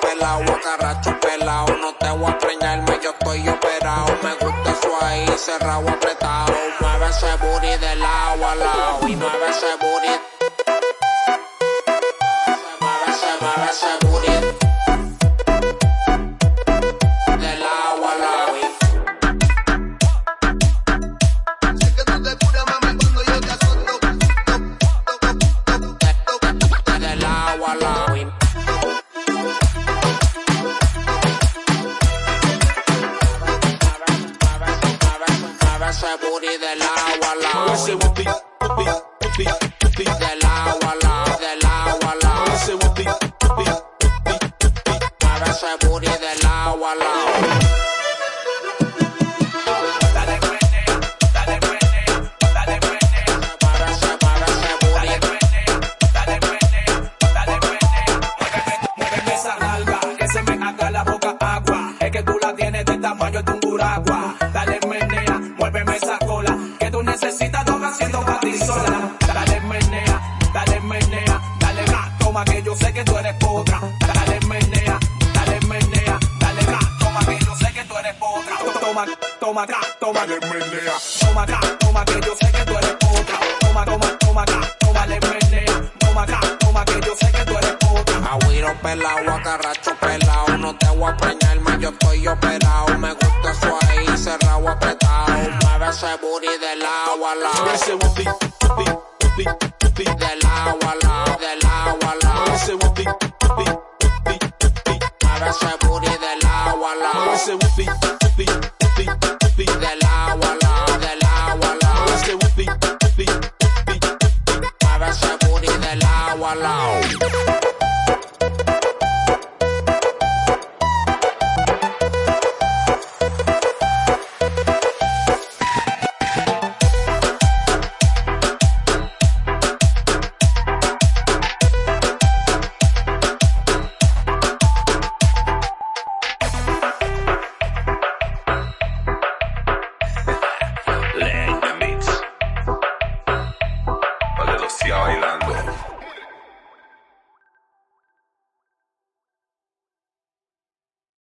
pelado, agarracho pelado. No te voy a preñarme, yo estoy operado. Me gusta eso ahí, cerrado, apretado. Mueve ese booty de lado a lado. Y mueve ese booty. Booty de lado a lado. Dale menea, dale menea, dale menea, Mueve ese, mueve ese booty. dale menea, dale menea. Muéveme, muéveme esa nalga, que se me haga la boca agua. Es que tú la tienes de tamaño de un buragua. Toma que yo sé que tú eres potra. Dale menea, dale menea, dale más, toma que yo sé que tú eres potra. Toma, toma acá, toma, dale menea. Toma acá, toma que yo sé que tú eres potra. Toma, toma, toma acá, toma, dale menea. Toma acá, toma que yo sé que tú eres potra. Agüiro pelado, agarracho pelado. No te voy a preñarme, yo estoy operado. Me gusta eso ahí, cerrado, apretado. Mueve ese booty de lado a lado. Ese whoopee, whoopee, whoopee, whoopee. De lado a lado, de lado Ese whippy, whippy, whippy, whippy. Del agua, la, del agua, la. Ese whippy, whippy, whippy. Para ese booty del agua, la.